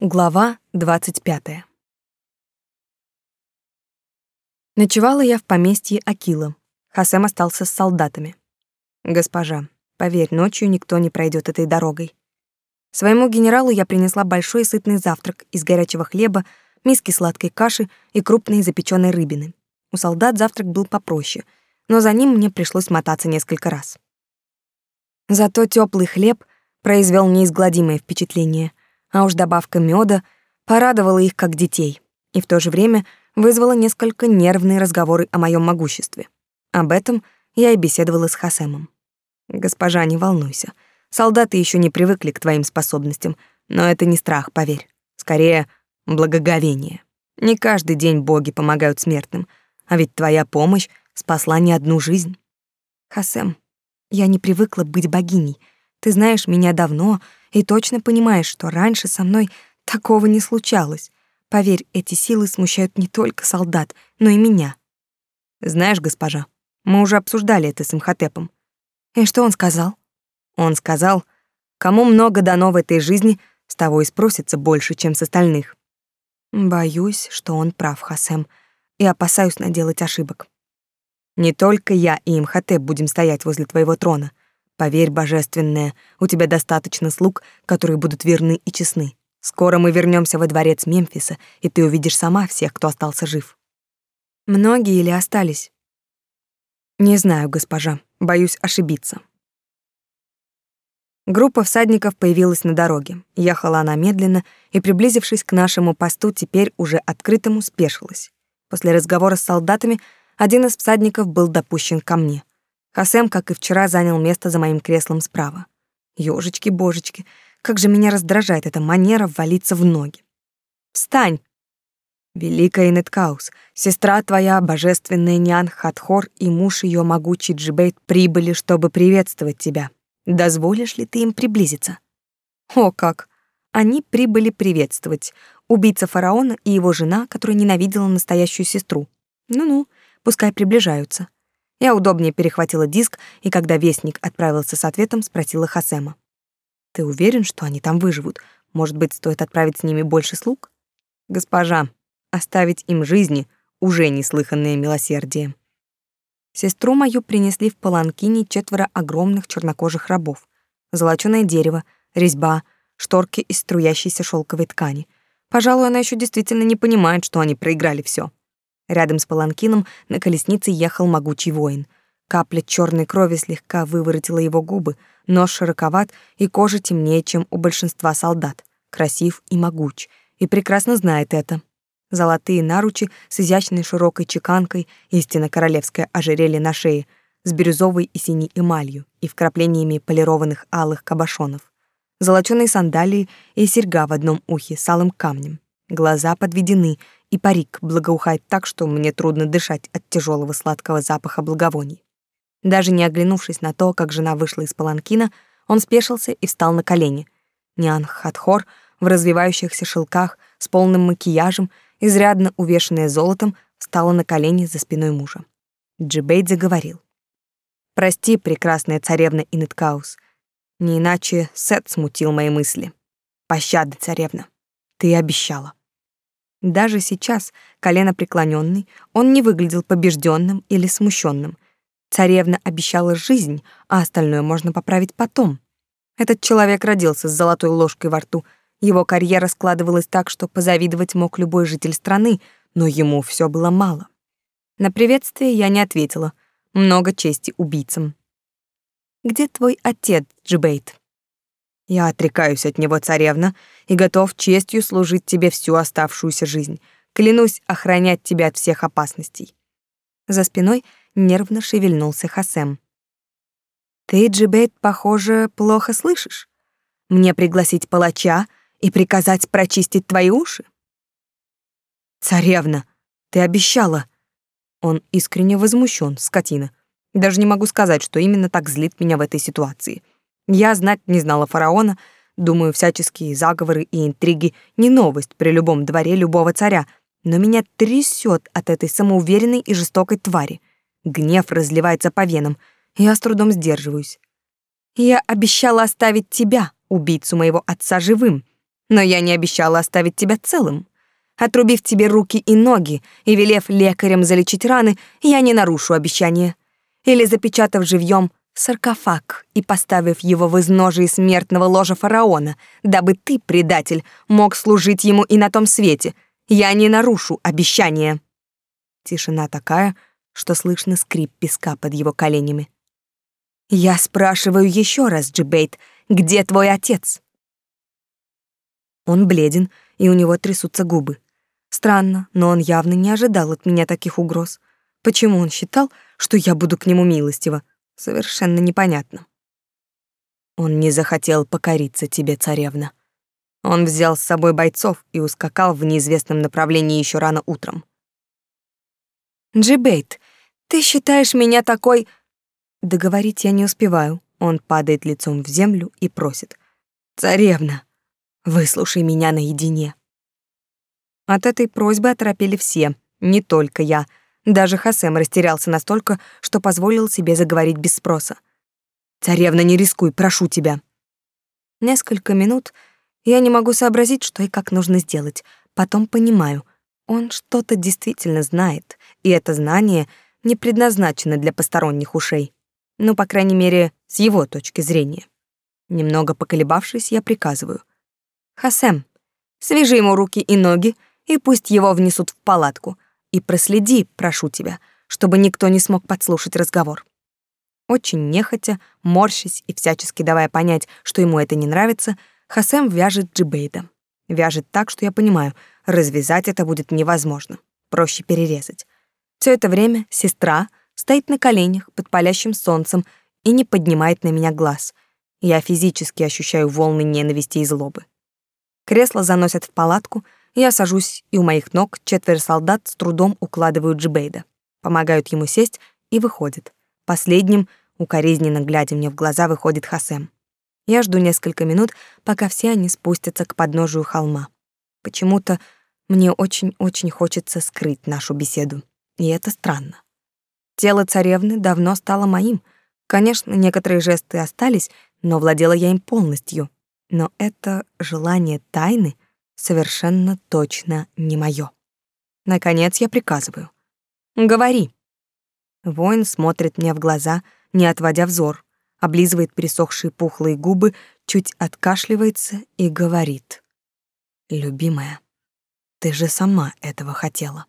Глава 25. Ночевала я в поместье Акила. Хасем остался с солдатами. Госпожа, поверь, ночью никто не пройдет этой дорогой. Своему генералу я принесла большой сытный завтрак из горячего хлеба, миски сладкой каши и крупной запеченной рыбины. У солдат завтрак был попроще, но за ним мне пришлось мотаться несколько раз. Зато теплый хлеб произвел неизгладимое впечатление а уж добавка меда порадовала их как детей и в то же время вызвала несколько нервные разговоры о моем могуществе. Об этом я и беседовала с Хасемом. «Госпожа, не волнуйся. Солдаты еще не привыкли к твоим способностям, но это не страх, поверь. Скорее, благоговение. Не каждый день боги помогают смертным, а ведь твоя помощь спасла не одну жизнь. Хасем, я не привыкла быть богиней. Ты знаешь меня давно и точно понимаешь, что раньше со мной такого не случалось. Поверь, эти силы смущают не только солдат, но и меня. Знаешь, госпожа, мы уже обсуждали это с Имхотепом. И что он сказал? Он сказал, кому много дано в этой жизни, с того и спросится больше, чем с остальных. Боюсь, что он прав, Хасем, и опасаюсь наделать ошибок. Не только я и Имхотеп будем стоять возле твоего трона. Поверь, божественная, у тебя достаточно слуг, которые будут верны и честны. Скоро мы вернемся во дворец Мемфиса, и ты увидишь сама всех, кто остался жив. Многие ли остались? Не знаю, госпожа, боюсь ошибиться. Группа всадников появилась на дороге. Ехала она медленно и, приблизившись к нашему посту, теперь уже открытому, спешилась. После разговора с солдатами один из всадников был допущен ко мне. Хасем, как и вчера, занял место за моим креслом справа. Ёжечки-божечки, как же меня раздражает эта манера валиться в ноги. «Встань!» Великая Неткаус, сестра твоя, божественная Нян Хатхор и муж ее могучий Джибейт прибыли, чтобы приветствовать тебя. Дозволишь ли ты им приблизиться? О, как! Они прибыли приветствовать. Убийца фараона и его жена, которая ненавидела настоящую сестру. Ну-ну, пускай приближаются. Я удобнее перехватила диск, и когда вестник отправился с ответом, спросила Хасема. «Ты уверен, что они там выживут? Может быть, стоит отправить с ними больше слуг?» «Госпожа, оставить им жизни — уже неслыханное милосердие». Сестру мою принесли в паланкине четверо огромных чернокожих рабов. Золочёное дерево, резьба, шторки из струящейся шелковой ткани. Пожалуй, она еще действительно не понимает, что они проиграли все. Рядом с паланкином на колеснице ехал могучий воин. Капля черной крови слегка выворотила его губы, нос широковат и кожа темнее, чем у большинства солдат. Красив и могуч, и прекрасно знает это. Золотые наручи с изящной широкой чеканкой, истинно королевское ожерелье на шее, с бирюзовой и синей эмалью и вкраплениями полированных алых кабошонов. Золочёные сандалии и серьга в одном ухе с алым камнем. Глаза подведены, и парик благоухает так, что мне трудно дышать от тяжелого сладкого запаха благовоний. Даже не оглянувшись на то, как жена вышла из паланкина, он спешился и встал на колени. Ниан Хатхор в развивающихся шелках с полным макияжем, изрядно увешанная золотом, встала на колени за спиной мужа. Джибейд заговорил. «Прости, прекрасная царевна Инеткаус, не иначе Сет смутил мои мысли. Пощады, царевна, ты обещала». Даже сейчас, колено преклоненный, он не выглядел побежденным или смущенным. Царевна обещала жизнь, а остальное можно поправить потом. Этот человек родился с золотой ложкой во рту. Его карьера складывалась так, что позавидовать мог любой житель страны, но ему все было мало. На приветствие я не ответила. Много чести убийцам. «Где твой отец, Джибейт?» Я отрекаюсь от него, царевна, и готов честью служить тебе всю оставшуюся жизнь. Клянусь охранять тебя от всех опасностей. За спиной нервно шевельнулся Хасем. Ты, Джибейт, похоже, плохо слышишь. Мне пригласить палача и приказать прочистить твои уши? Царевна, ты обещала. Он искренне возмущен, скотина. Даже не могу сказать, что именно так злит меня в этой ситуации. Я знать не знала фараона, думаю, всяческие заговоры и интриги не новость при любом дворе любого царя, но меня трясет от этой самоуверенной и жестокой твари. Гнев разливается по венам, я с трудом сдерживаюсь. Я обещала оставить тебя, убийцу моего отца, живым. Но я не обещала оставить тебя целым. Отрубив тебе руки и ноги и велев лекарям залечить раны, я не нарушу обещание. Или запечатав живьем саркофаг и поставив его в изножие смертного ложа фараона, дабы ты, предатель, мог служить ему и на том свете. Я не нарушу обещание. Тишина такая, что слышно скрип песка под его коленями. Я спрашиваю еще раз, Джибейт, где твой отец? Он бледен, и у него трясутся губы. Странно, но он явно не ожидал от меня таких угроз. Почему он считал, что я буду к нему милостива? Совершенно непонятно. Он не захотел покориться тебе, царевна. Он взял с собой бойцов и ускакал в неизвестном направлении еще рано утром. Джибейт, ты считаешь меня такой... Договорить я не успеваю. Он падает лицом в землю и просит. «Царевна, выслушай меня наедине». От этой просьбы оторопели все, не только я. Даже Хасем растерялся настолько, что позволил себе заговорить без спроса. «Царевна, не рискуй, прошу тебя». Несколько минут я не могу сообразить, что и как нужно сделать. Потом понимаю, он что-то действительно знает, и это знание не предназначено для посторонних ушей. Ну, по крайней мере, с его точки зрения. Немного поколебавшись, я приказываю. «Хасем, свяжи ему руки и ноги, и пусть его внесут в палатку. И проследи, прошу тебя, чтобы никто не смог подслушать разговор». Очень нехотя, морщась и всячески давая понять, что ему это не нравится, Хасем вяжет Джибейда. Вяжет так, что я понимаю, развязать это будет невозможно. Проще перерезать. Все это время сестра стоит на коленях под палящим солнцем и не поднимает на меня глаз. Я физически ощущаю волны ненависти и злобы. Кресло заносят в палатку, я сажусь, и у моих ног четверо солдат с трудом укладывают Джибейда. Помогают ему сесть и выходят. Последним, укоризненно глядя мне в глаза, выходит Хасем. Я жду несколько минут, пока все они спустятся к подножию холма. Почему-то мне очень-очень хочется скрыть нашу беседу, и это странно. Тело царевны давно стало моим. Конечно, некоторые жесты остались, но владела я им полностью. Но это желание тайны совершенно точно не мое. Наконец я приказываю. «Говори». Воин смотрит мне в глаза, не отводя взор, облизывает пересохшие пухлые губы, чуть откашливается и говорит. «Любимая, ты же сама этого хотела».